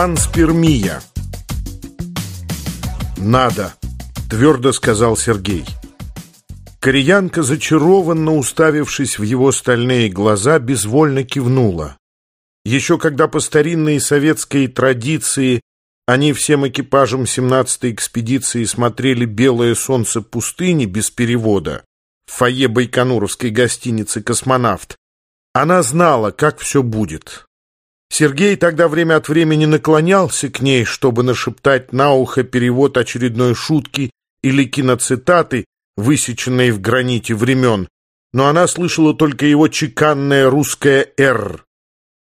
Панспермия. «Надо», — твердо сказал Сергей. Кореянка, зачарованно уставившись в его стальные глаза, безвольно кивнула. Еще когда по старинной советской традиции они всем экипажем 17-й экспедиции смотрели «Белое солнце пустыни» без перевода в фойе Байконуровской гостиницы «Космонавт», она знала, как все будет. Сергей тогда время от времени наклонялся к ней, чтобы нашептать на ухо перевод очередной шутки или киноцитаты, высеченные в граните времен, но она слышала только его чеканное русское «Р».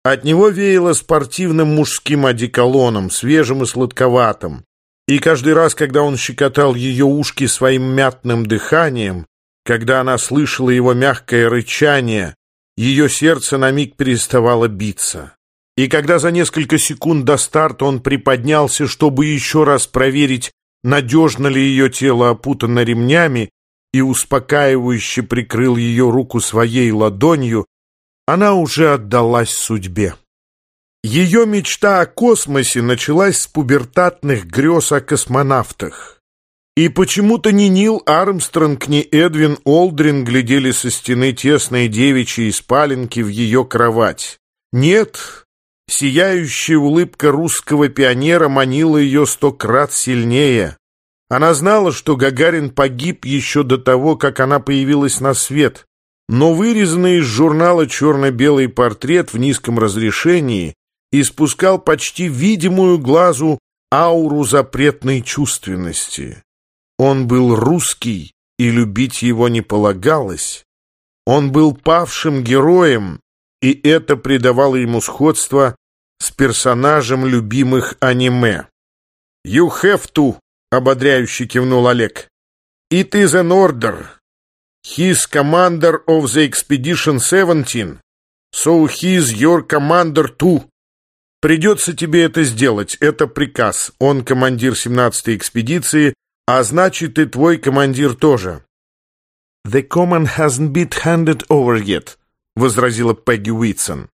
От него веяло спортивным мужским одеколоном, свежим и сладковатым. И каждый раз, когда он щекотал ее ушки своим мятным дыханием, когда она слышала его мягкое рычание, ее сердце на миг переставало биться. И когда за несколько секунд до старта он приподнялся, чтобы еще раз проверить, надежно ли ее тело опутано ремнями, и успокаивающе прикрыл ее руку своей ладонью, она уже отдалась судьбе. Ее мечта о космосе началась с пубертатных грез о космонавтах. И почему-то ни Нил Армстронг, ни Эдвин Олдрин глядели со стены тесной девичьей спаленки в ее кровать. Нет, сияющая улыбка русского пионера манила ее сто крат сильнее. Она знала, что Гагарин погиб еще до того, как она появилась на свет, но вырезанный из журнала черно-белый портрет в низком разрешении испускал почти видимую глазу ауру запретной чувственности. Он был русский, и любить его не полагалось. Он был павшим героем, и это придавало ему сходство с персонажем любимых аниме. «You have to», — ободряюще кивнул Олег. «It is an order. He's commander of the expedition 17, so he's your commander too». Придется тебе это сделать, это приказ. Он командир 17-й экспедиции, а значит, и твой командир тоже. «The command hasn't been handed over yet», — возразила Пегги Уитсон.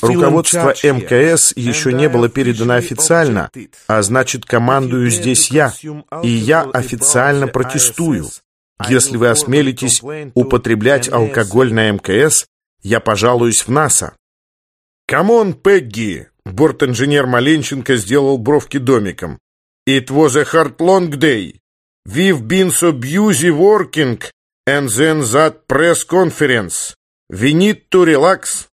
Руководство МКС еще не было передано официально, а значит, командую здесь я, и я официально протестую. Если вы осмелитесь употреблять алкоголь на МКС, я пожалуюсь в НАСА. «Come on, Пегги!» Борт-инженер Маленченко сделал бровки домиком. It was a hard long day. We've been so busy working, and then that press conference. To relax.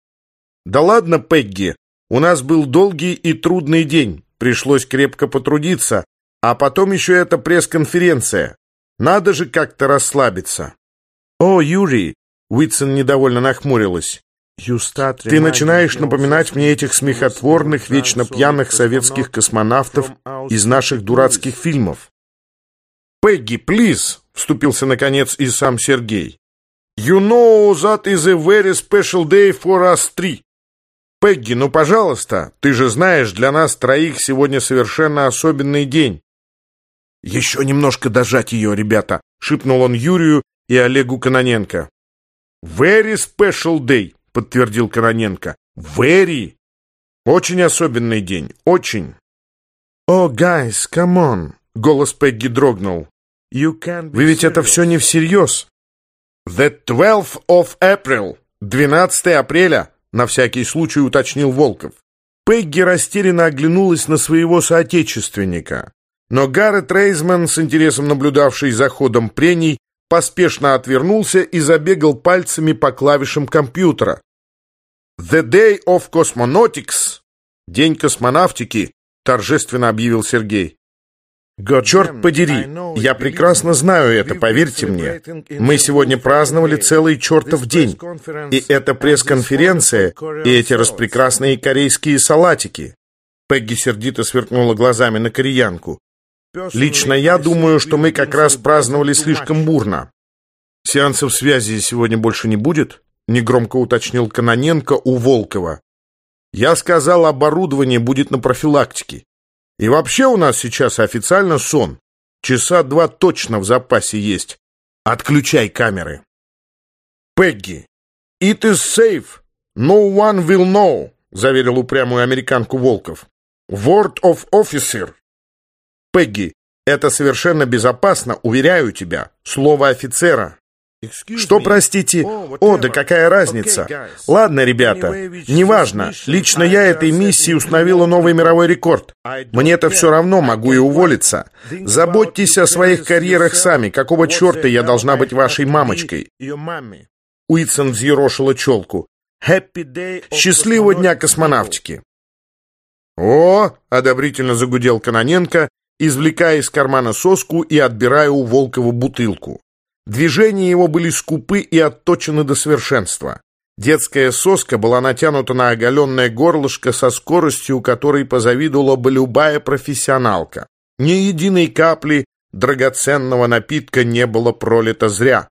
Да ладно, Пегги, у нас был долгий и трудный день. Пришлось крепко потрудиться, а потом еще эта пресс-конференция. Надо же как-то расслабиться. О, Юрий, Уитсон недовольно нахмурилась. Ты начинаешь напоминать мне этих смехотворных, вечно пьяных советских космонавтов из наших дурацких фильмов. «Пегги, плиз!» — вступился, наконец, и сам Сергей. «You know that is a very special day for us three. Пегги, ну, пожалуйста, ты же знаешь, для нас троих сегодня совершенно особенный день». «Еще немножко дожать ее, ребята», — шепнул он Юрию и Олегу Каноненко. «Very special day», — подтвердил Каноненко. «Very! Очень особенный день, очень!» «О, oh, guys, come on!» — голос Пегги дрогнул. «Вы ведь это все не всерьез!» «The 12th of April!» «12 апреля!» — на всякий случай уточнил Волков. Пегги растерянно оглянулась на своего соотечественника. Но Гаррет Рейзман, с интересом наблюдавший за ходом прений, поспешно отвернулся и забегал пальцами по клавишам компьютера. «The Day of Cosmonautics» — День космонавтики, торжественно объявил Сергей. Черт подери, я прекрасно знаю это, поверьте мне. Мы сегодня праздновали целый чертов день. И эта пресс-конференция, и эти распрекрасные корейские салатики. Пегги сердито сверкнула глазами на кореянку. Лично я думаю, что мы как раз праздновали слишком бурно. Сеансов связи сегодня больше не будет? Негромко уточнил Каноненко у Волкова. Я сказал, оборудование будет на профилактике. И вообще у нас сейчас официально сон. Часа два точно в запасе есть. Отключай камеры. Пегги, it is safe. No one will know, заверил упрямую американку Волков. Word of Officer. Пегги, это совершенно безопасно, уверяю тебя. Слово офицера. Что, простите? О, да какая разница? Ладно, ребята, неважно. Лично я этой миссии установила новый мировой рекорд. Мне это все равно, могу и уволиться. Заботьтесь о своих карьерах сами. Какого черта я должна быть вашей мамочкой? Уитсон взъерошила челку. Счастливого дня космонавтики. О, одобрительно загудел Каноненко, извлекая из кармана соску и отбирая у Волкова бутылку. Движения его были скупы и отточены до совершенства. Детская соска была натянута на оголенное горлышко со скоростью, которой позавидовала бы любая профессионалка. Ни единой капли драгоценного напитка не было пролито зря.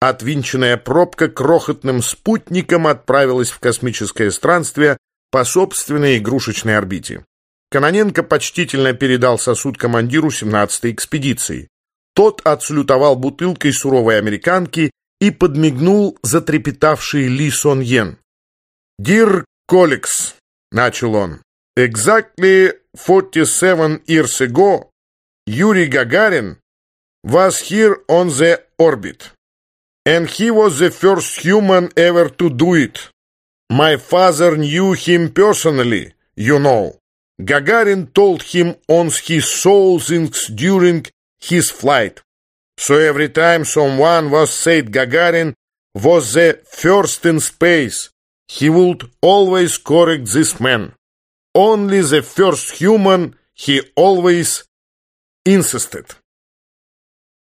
Отвинченная пробка крохотным спутником отправилась в космическое странствие по собственной игрушечной орбите. Каноненко почтительно передал сосуд командиру 17-й экспедиции. Тот отсалютовал бутылкой суровой американки и подмигнул затрепетавший Ли Сон Йен. «Dear colleagues», — начал он, — «exactly 47 years ago, Yuri Gagarin was here on the orbit, and he was the first human ever to do it. My father knew him personally, you know. Gagarin told him on his soul things during his flight. So every time someone was said Gagarin was the first in space, he would always correct this man. Only the first human he always insisted.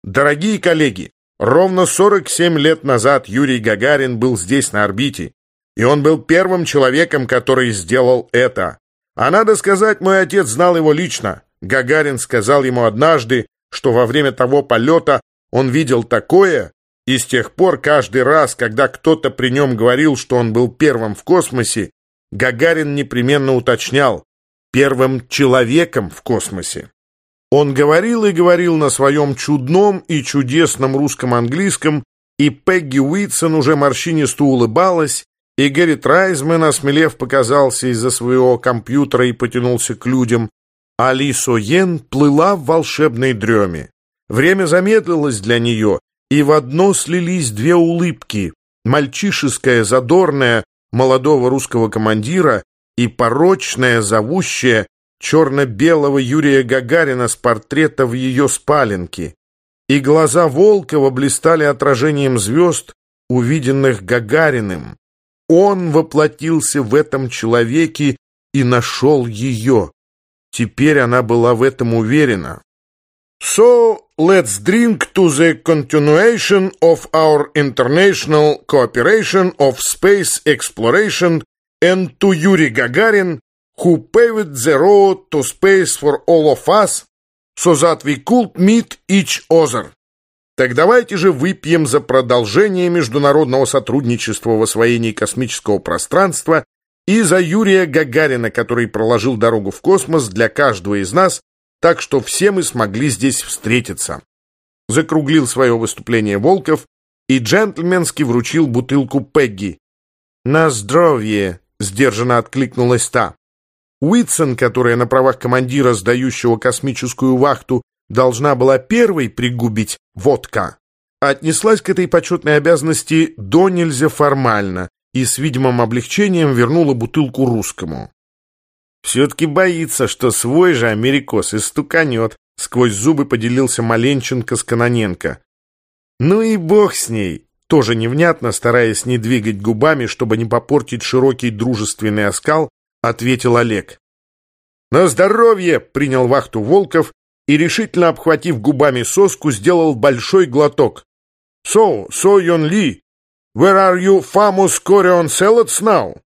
Дорогие коллеги, ровно 47 лет назад Юрий Гагарин был здесь на орбите, и он был первым человеком, который сделал это. А надо сказать, мой отец знал его лично. Гагарин сказал ему однажды, что во время того полета он видел такое, и с тех пор каждый раз, когда кто-то при нем говорил, что он был первым в космосе, Гагарин непременно уточнял «первым человеком в космосе». Он говорил и говорил на своем чудном и чудесном русском английском, и Пегги Уитсон уже морщинисто улыбалась, и Гэри Трайзмен, осмелев, показался из-за своего компьютера и потянулся к людям, Алисо Йен плыла в волшебной дреме. Время замедлилось для нее, и в одно слились две улыбки. Мальчишеская, задорная, молодого русского командира и порочная, зовущая, черно-белого Юрия Гагарина с портрета в ее спаленке. И глаза Волкова блистали отражением звезд, увиденных Гагариным. Он воплотился в этом человеке и нашел ее. Теперь она была в этом уверена. So, let's drink to the continuation of our international cooperation of space exploration and to Yuri Gagarin, who paved the road to space for all of us, so that we could meet each other. Так давайте же выпьем за продолжение международного сотрудничества в освоении космического пространства и за Юрия Гагарина, который проложил дорогу в космос для каждого из нас, так что все мы смогли здесь встретиться. Закруглил свое выступление Волков и джентльменски вручил бутылку Пегги. «На здоровье!» — сдержанно откликнулась та. Уитсон, которая на правах командира, сдающего космическую вахту, должна была первой пригубить водка, отнеслась к этой почетной обязанности до нельзя формально и с видимым облегчением вернула бутылку русскому. «Все-таки боится, что свой же америкос истуканет», сквозь зубы поделился Маленченко с Каноненко. «Ну и бог с ней!» Тоже невнятно, стараясь не двигать губами, чтобы не попортить широкий дружественный оскал, ответил Олег. «На здоровье!» — принял вахту Волков и, решительно обхватив губами соску, сделал большой глоток. «So, so Йон Ли, Where are you famous Korean salads now?»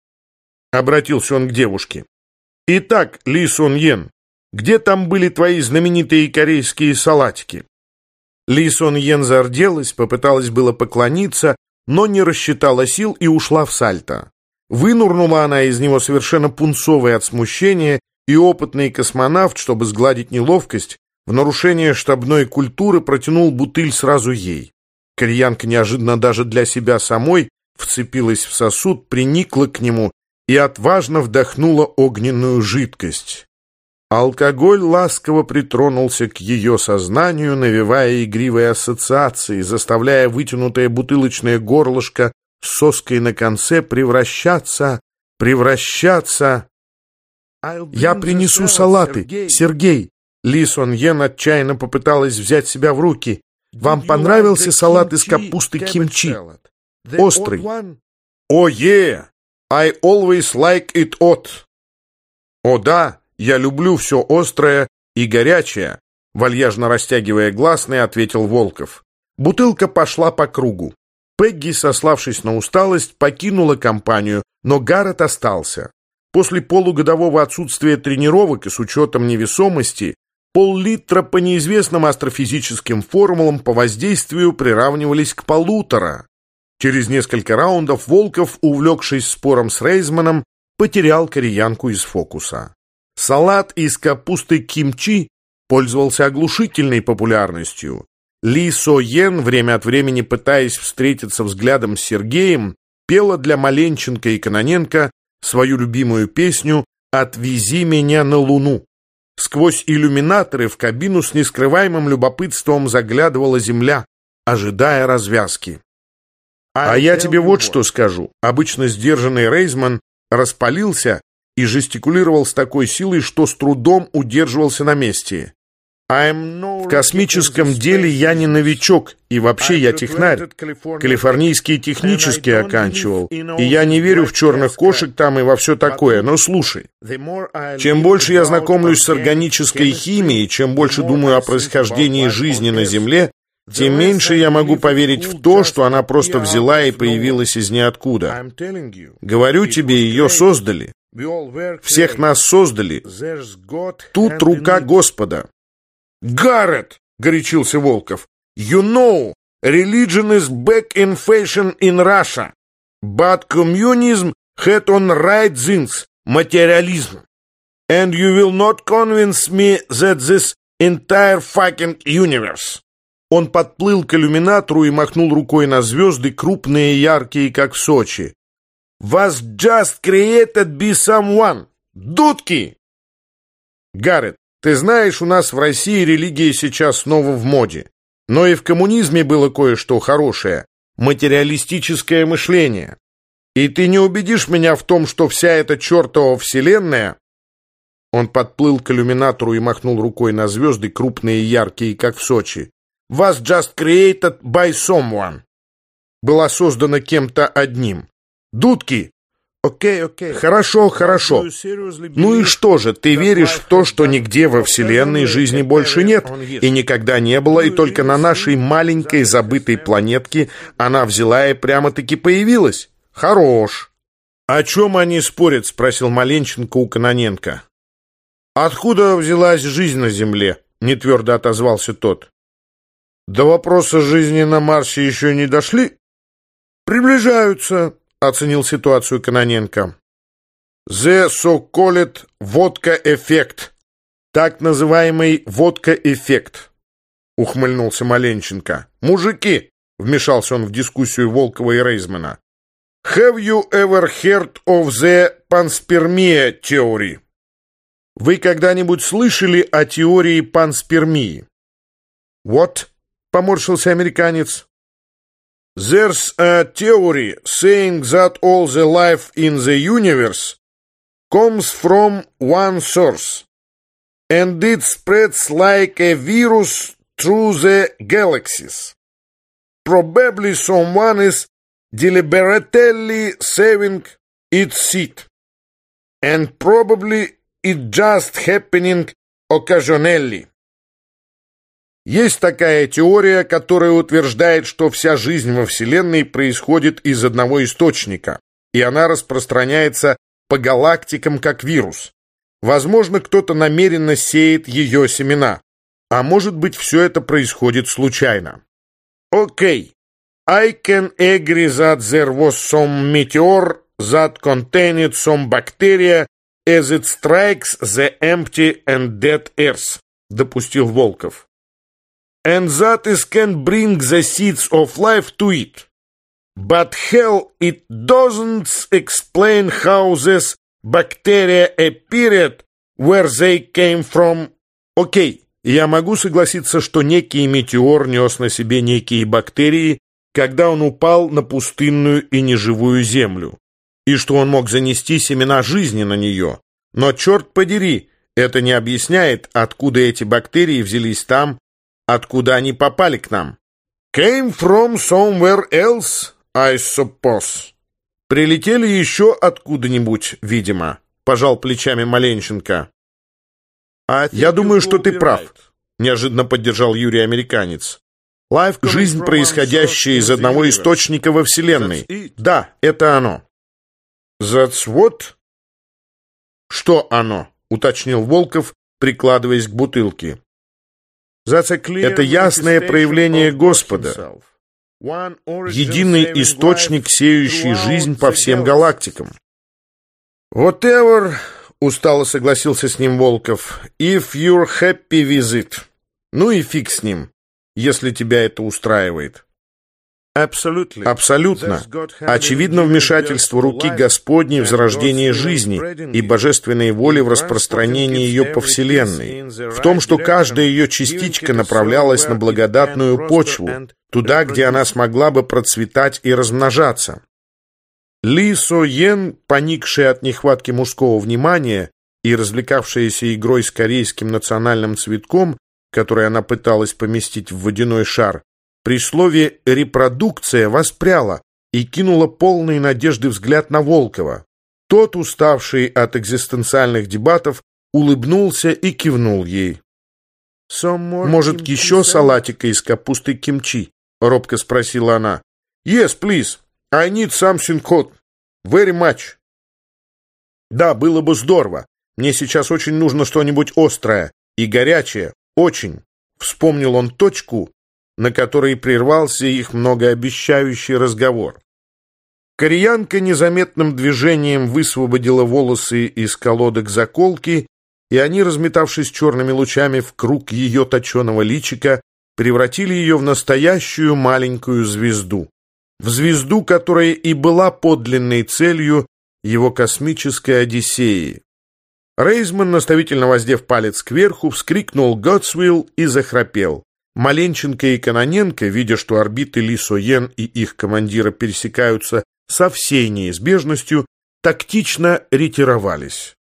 Обратился он к девушке. «Итак, Ли Сун Йен, где там были твои знаменитые корейские салатики?» Ли Сон Йен зарделась, попыталась было поклониться, но не рассчитала сил и ушла в сальто. Вынурнула она из него совершенно пунцовой от смущения, и опытный космонавт, чтобы сгладить неловкость, в нарушение штабной культуры протянул бутыль сразу ей. Кореянка неожиданно даже для себя самой вцепилась в сосуд, приникла к нему и отважно вдохнула огненную жидкость. Алкоголь ласково притронулся к ее сознанию, навевая игривые ассоциации, заставляя вытянутое бутылочное горлышко с соской на конце превращаться, превращаться... «Я принесу салаты, Сергей!» Ли Сон Йен отчаянно попыталась взять себя в руки. «Вам понравился салат из капусты кимчи? Острый?» «О, е! I always like it hot!» «О, да!» «Я люблю все острое и горячее», — вальяжно растягивая гласные, ответил Волков. Бутылка пошла по кругу. Пегги, сославшись на усталость, покинула компанию, но Гаррет остался. После полугодового отсутствия тренировок и с учетом невесомости пол-литра по неизвестным астрофизическим формулам по воздействию приравнивались к полутора. Через несколько раундов Волков, увлекшись спором с Рейзманом, потерял кореянку из фокуса. Салат из капусты кимчи пользовался оглушительной популярностью. Ли Со Йен, время от времени пытаясь встретиться взглядом с Сергеем, пела для Маленченко и Каноненко свою любимую песню «Отвези меня на Луну». Сквозь иллюминаторы в кабину с нескрываемым любопытством заглядывала земля, ожидая развязки. А я тебе вот что скажу. Обычно сдержанный Рейзман распалился и жестикулировал с такой силой, что с трудом удерживался на месте. В космическом деле я не новичок, и вообще я технарь. Калифорнийский технически оканчивал, и я не верю в черных кошек там и во все такое. Но слушай, чем больше я знакомлюсь с органической химией, чем больше думаю о происхождении жизни на Земле, тем меньше я могу поверить в то, что она просто взяла и появилась из ниоткуда. Говорю тебе, ее создали. Всех нас создали. Тут рука Господа. Гаррет, горячился Волков. You know, religion is back in fashion in Russia. But communism had on right things, materialism. And you will not convince me that this entire fucking universe. Он подплыл к иллюминатору и махнул рукой на звезды, крупные и яркие, как в Сочи was just created by someone. Дудки! Гаррет, ты знаешь, у нас в России религия сейчас снова в моде. Но и в коммунизме было кое-что хорошее. Материалистическое мышление. И ты не убедишь меня в том, что вся эта чертова вселенная... Он подплыл к иллюминатору и махнул рукой на звезды, крупные и яркие, как в Сочи. Was just created by someone. Была создана кем-то одним. Дудки!» «Окей, окей. Хорошо, хорошо. Ну и что же, ты веришь в то, что нигде во Вселенной жизни больше нет, и никогда не было, и только на нашей маленькой забытой планетке она взяла и прямо-таки появилась? Хорош!» «О чем они спорят?» — спросил Маленченко у Каноненко. «Откуда взялась жизнь на Земле?» — нетвердо отозвался тот. «До вопроса жизни на Марсе еще не дошли?» «Приближаются», оценил ситуацию Каноненко. «The so-called водка-эффект». Так называемый водка-эффект, ухмыльнулся Маленченко. «Мужики!» — вмешался он в дискуссию Волкова и Рейзмана. «Have you ever heard of the panspermia theory?» «Вы когда-нибудь слышали о теории панспермии?» «Вот», — поморщился американец, There's a theory saying that all the life in the universe comes from one source, and it spreads like a virus through the galaxies. Probably someone is deliberately saving its seed, and probably it just happening occasionally. Есть такая теория, которая утверждает, что вся жизнь во Вселенной происходит из одного источника, и она распространяется по галактикам как вирус. Возможно, кто-то намеренно сеет ее семена, а может быть, все это происходит случайно. Окей. Okay. I can agree that there was some meteor that contained some bacteria as it strikes the empty and dead earth, допустил Волков and that is can bring the seeds of life to it. But hell, it doesn't explain how this bacteria appeared where they came from. Окей, я могу согласиться, что некий метеор нес на себе некие бактерии, когда он упал на пустынную и неживую землю, и что он мог занести семена жизни на нее. Но, черт подери, это не объясняет, откуда эти бактерии взялись там, откуда они попали к нам. Came from somewhere else, I suppose. Прилетели еще откуда-нибудь, видимо, пожал плечами Маленченко. Я думаю, что ты прав, неожиданно поддержал Юрий Американец. Жизнь, происходящая из одного источника во Вселенной. Да, это оно. That's what? Что оно? уточнил Волков, прикладываясь к бутылке. Это ясное проявление Господа, единый источник, сеющий жизнь по всем галактикам. «Whatever», — устало согласился с ним Волков, «if you're happy with it». Ну и фиг с ним, если тебя это устраивает. Абсолютно. Очевидно вмешательство руки Господней в зарождение жизни и божественной воли в распространении ее по Вселенной, в том, что каждая ее частичка направлялась на благодатную почву, туда, где она смогла бы процветать и размножаться. Ли Со Йен, поникшая от нехватки мужского внимания и развлекавшаяся игрой с корейским национальным цветком, который она пыталась поместить в водяной шар, при слове «репродукция» воспряла и кинула полный надежды взгляд на Волкова. Тот, уставший от экзистенциальных дебатов, улыбнулся и кивнул ей. «Может, еще салатика из капусты кимчи?» — робко спросила она. «Yes, please. I need something hot. Very much». «Да, было бы здорово. Мне сейчас очень нужно что-нибудь острое и горячее. Очень». Вспомнил он точку, на которой прервался их многообещающий разговор. Кореянка незаметным движением высвободила волосы из колодок заколки, и они, разметавшись черными лучами в круг ее точеного личика, превратили ее в настоящую маленькую звезду. В звезду, которая и была подлинной целью его космической Одиссеи. Рейзман, наставительно воздев палец кверху, вскрикнул «Готсвилл» и захрапел. Маленченко и Каноненко, видя, что орбиты Ли Соен и их командира пересекаются со всей неизбежностью, тактично ретировались.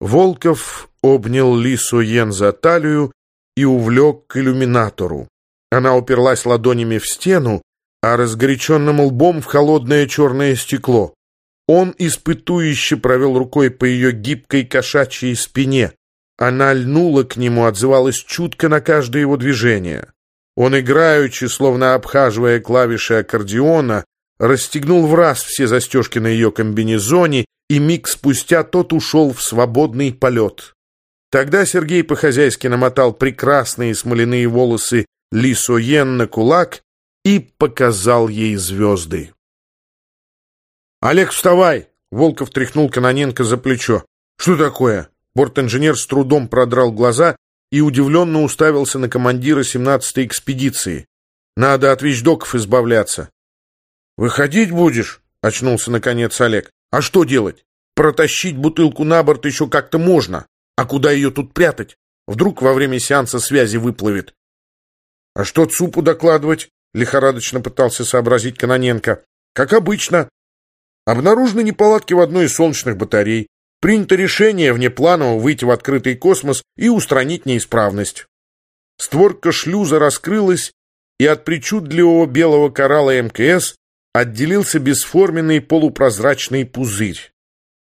Волков обнял Ли Соен за талию и увлек к иллюминатору. Она уперлась ладонями в стену, а разгоряченным лбом в холодное черное стекло. Он испытующе провел рукой по ее гибкой кошачьей спине. Она льнула к нему, отзывалась чутко на каждое его движение. Он, играючи, словно обхаживая клавиши аккордеона, расстегнул в раз все застежки на ее комбинезоне, и миг спустя тот ушел в свободный полет. Тогда Сергей по-хозяйски намотал прекрасные смоляные волосы Лисоен на кулак и показал ей звезды. «Олег, вставай!» — Волков тряхнул Каноненко за плечо. «Что такое?» Борт-инженер с трудом продрал глаза и удивленно уставился на командира 17-й экспедиции. «Надо от вещдоков избавляться». «Выходить будешь?» — очнулся наконец Олег. «А что делать? Протащить бутылку на борт еще как-то можно. А куда ее тут прятать? Вдруг во время сеанса связи выплывет?» «А что ЦУПу докладывать?» — лихорадочно пытался сообразить Каноненко. «Как обычно. Обнаружены неполадки в одной из солнечных батарей. Принято решение внепланово выйти в открытый космос и устранить неисправность. Створка шлюза раскрылась, и от причудливого белого коралла МКС отделился бесформенный полупрозрачный пузырь.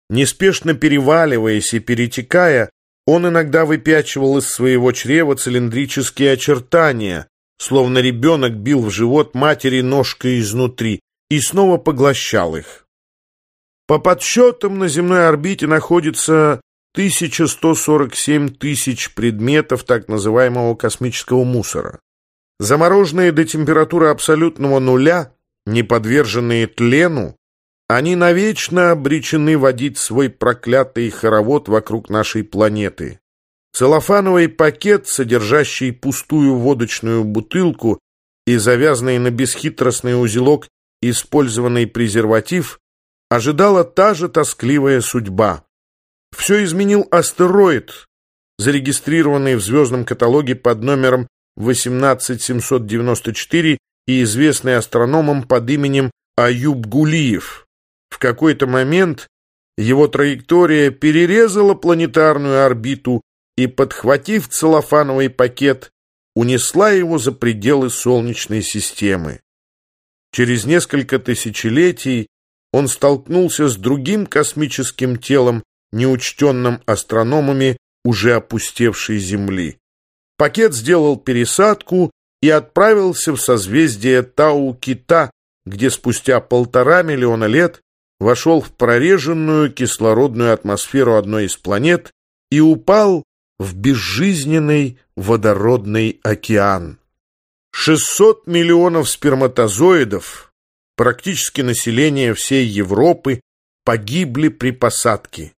Неспешно переваливаясь и перетекая, он иногда выпячивал из своего чрева цилиндрические очертания, словно ребенок бил в живот матери ножкой изнутри, и снова поглощал их. По подсчетам на земной орбите находится 1147 тысяч предметов так называемого космического мусора. Замороженные до температуры абсолютного нуля, не подверженные тлену, они навечно обречены водить свой проклятый хоровод вокруг нашей планеты. Целлофановый пакет, содержащий пустую водочную бутылку и завязанный на бесхитростный узелок использованный презерватив, ожидала та же тоскливая судьба. Все изменил астероид, зарегистрированный в звездном каталоге под номером 18794 и известный астрономом под именем Аюб Гулиев. В какой-то момент его траектория перерезала планетарную орбиту и, подхватив целлофановый пакет, унесла его за пределы Солнечной системы. Через несколько тысячелетий он столкнулся с другим космическим телом, неучтенным астрономами уже опустевшей Земли. Пакет сделал пересадку и отправился в созвездие Тау-Кита, где спустя полтора миллиона лет вошел в прореженную кислородную атмосферу одной из планет и упал в безжизненный водородный океан. 600 миллионов сперматозоидов, практически население всей Европы, погибли при посадке.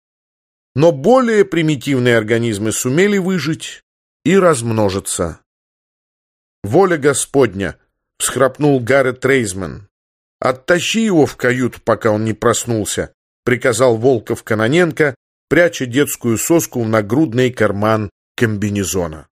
Но более примитивные организмы сумели выжить и размножиться. «Воля Господня!» — всхрапнул Гаррет Рейзман. «Оттащи его в каюту, пока он не проснулся», — приказал Волков Каноненко, пряча детскую соску в нагрудный карман комбинезона.